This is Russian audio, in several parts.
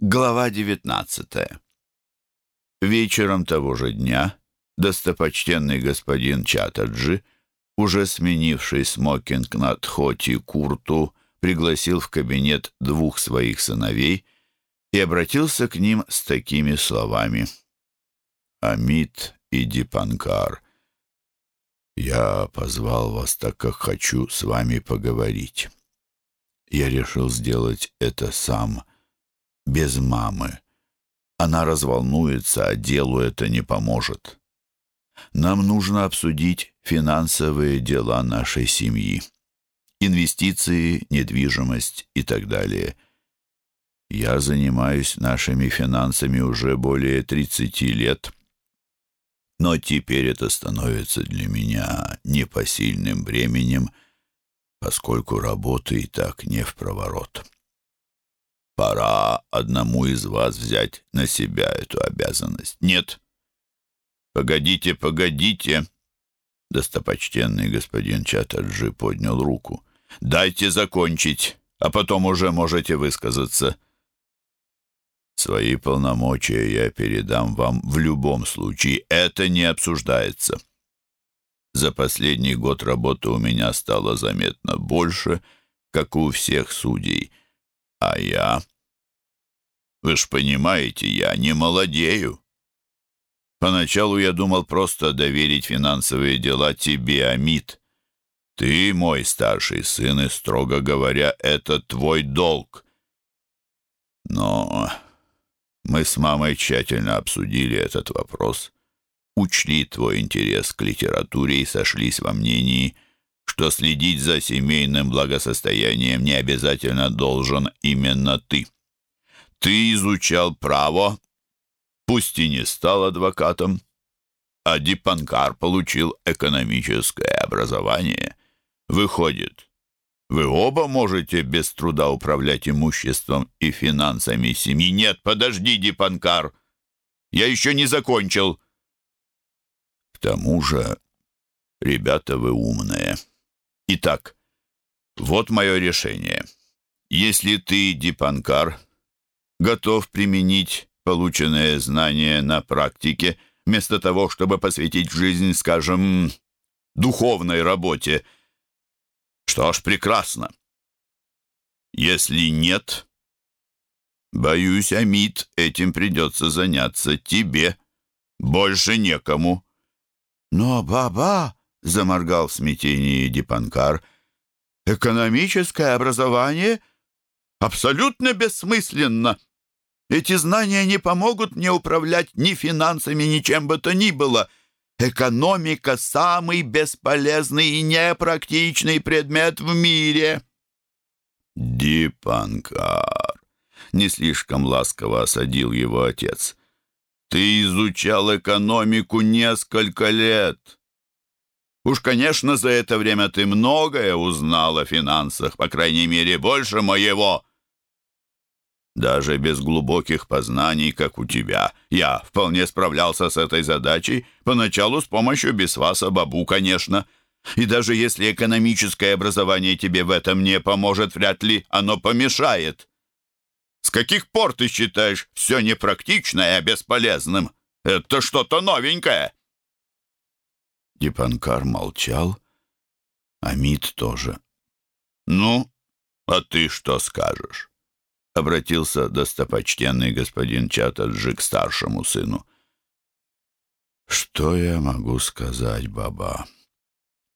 Глава 19 Вечером того же дня достопочтенный господин Чатаджи, уже сменивший смокинг на Тхоти Курту, пригласил в кабинет двух своих сыновей и обратился к ним с такими словами. «Амит и Дипанкар, я позвал вас, так как хочу с вами поговорить. Я решил сделать это сам» без мамы. Она разволнуется, а делу это не поможет. Нам нужно обсудить финансовые дела нашей семьи. Инвестиции, недвижимость и так далее. Я занимаюсь нашими финансами уже более 30 лет, но теперь это становится для меня непосильным бременем, поскольку работы и так не в проворот. Пора одному из вас взять на себя эту обязанность. Нет. Погодите, погодите. Достопочтенный господин Чатаджи поднял руку. Дайте закончить, а потом уже можете высказаться. Свои полномочия я передам вам в любом случае. Это не обсуждается. За последний год работы у меня стало заметно больше, как у всех судей — а я? Вы ж понимаете, я не молодею. Поначалу я думал просто доверить финансовые дела тебе, Амит. Ты мой старший сын, и, строго говоря, это твой долг. Но мы с мамой тщательно обсудили этот вопрос, учли твой интерес к литературе и сошлись во мнении – что следить за семейным благосостоянием не обязательно должен именно ты. Ты изучал право, пусть и не стал адвокатом, а Дипанкар получил экономическое образование. Выходит, вы оба можете без труда управлять имуществом и финансами семьи. Нет, подожди, Дипанкар, я еще не закончил. К тому же, ребята, вы умные. Итак, вот мое решение. Если ты, Дипанкар, готов применить полученные знания на практике, вместо того, чтобы посвятить жизнь, скажем, духовной работе, что ж, прекрасно. Если нет, боюсь, Амит, этим придется заняться тебе. Больше некому. Но, баба, — заморгал в смятении Дипанкар. «Экономическое образование абсолютно бессмысленно. Эти знания не помогут мне управлять ни финансами, ни чем бы то ни было. Экономика — самый бесполезный и непрактичный предмет в мире». «Дипанкар», — не слишком ласково осадил его отец, — «ты изучал экономику несколько лет». Уж, конечно, за это время ты многое узнал о финансах, по крайней мере, больше моего. Даже без глубоких познаний, как у тебя, я вполне справлялся с этой задачей, поначалу с помощью Бесваса Бабу, конечно. И даже если экономическое образование тебе в этом не поможет, вряд ли оно помешает. С каких пор ты считаешь все непрактичное бесполезным? Это что-то новенькое. Дипанкар молчал, а Мит тоже. «Ну, а ты что скажешь?» — обратился достопочтенный господин Чатаджи к старшему сыну. «Что я могу сказать, баба?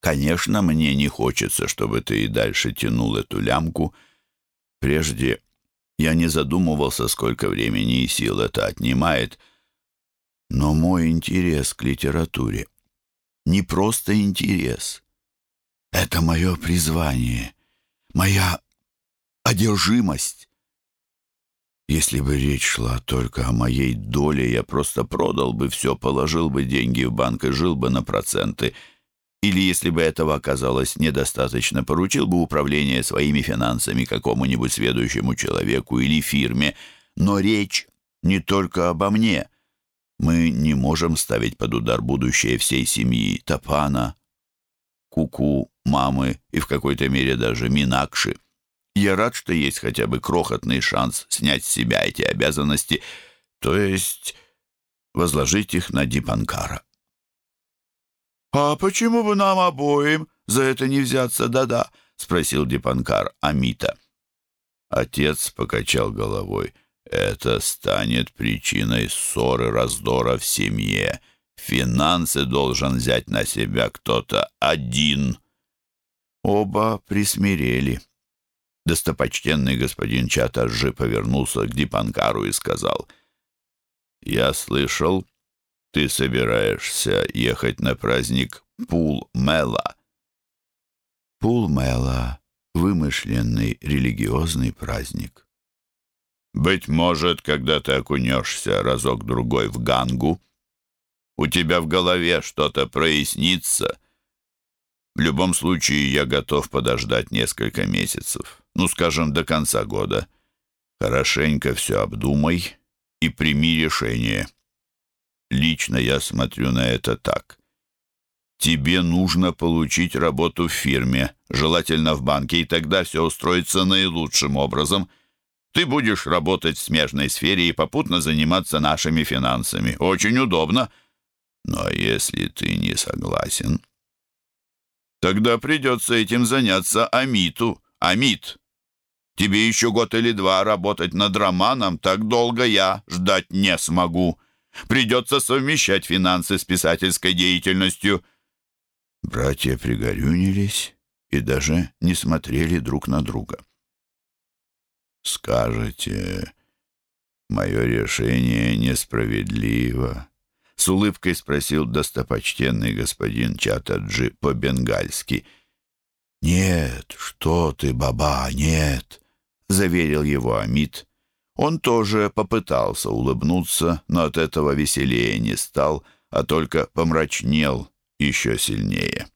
Конечно, мне не хочется, чтобы ты и дальше тянул эту лямку. Прежде я не задумывался, сколько времени и сил это отнимает, но мой интерес к литературе не просто интерес. Это мое призвание, моя одержимость. Если бы речь шла только о моей доле, я просто продал бы все, положил бы деньги в банк и жил бы на проценты. Или, если бы этого оказалось недостаточно, поручил бы управление своими финансами какому-нибудь следующему человеку или фирме. Но речь не только обо мне. Мы не можем ставить под удар будущее всей семьи Тапана, Куку, мамы и в какой-то мере даже Минакши. Я рад, что есть хотя бы крохотный шанс снять с себя эти обязанности, то есть возложить их на Дипанкара. «А почему бы нам обоим за это не взяться, да-да?» — спросил Дипанкар Амита. Отец покачал головой. «Это станет причиной ссоры, раздора в семье. Финансы должен взять на себя кто-то один». Оба присмирели. Достопочтенный господин Чатаджи повернулся к Дипанкару и сказал, «Я слышал, ты собираешься ехать на праздник Пул-Мела». Пул-Мела — вымышленный религиозный праздник. «Быть может, когда ты окунешься разок-другой в Гангу, у тебя в голове что-то прояснится. В любом случае, я готов подождать несколько месяцев ну, скажем, до конца года. Хорошенько все обдумай и прими решение. Лично я смотрю на это так. Тебе нужно получить работу в фирме, желательно в банке, и тогда все устроится наилучшим образом. Ты будешь работать в смежной сфере и попутно заниматься нашими финансами. Очень удобно. Но если ты не согласен, тогда придется этим заняться Амиту. Амит, Тебе еще год или два работать над романом, так долго я ждать не смогу. Придется совмещать финансы с писательской деятельностью». Братья пригорюнились и даже не смотрели друг на друга. «Скажете, мое решение несправедливо?» — с улыбкой спросил достопочтенный господин Чатаджи по-бенгальски. «Нет, что ты, баба, нет!» заверил его Амит. Он тоже попытался улыбнуться, но от этого веселее не стал, а только помрачнел еще сильнее.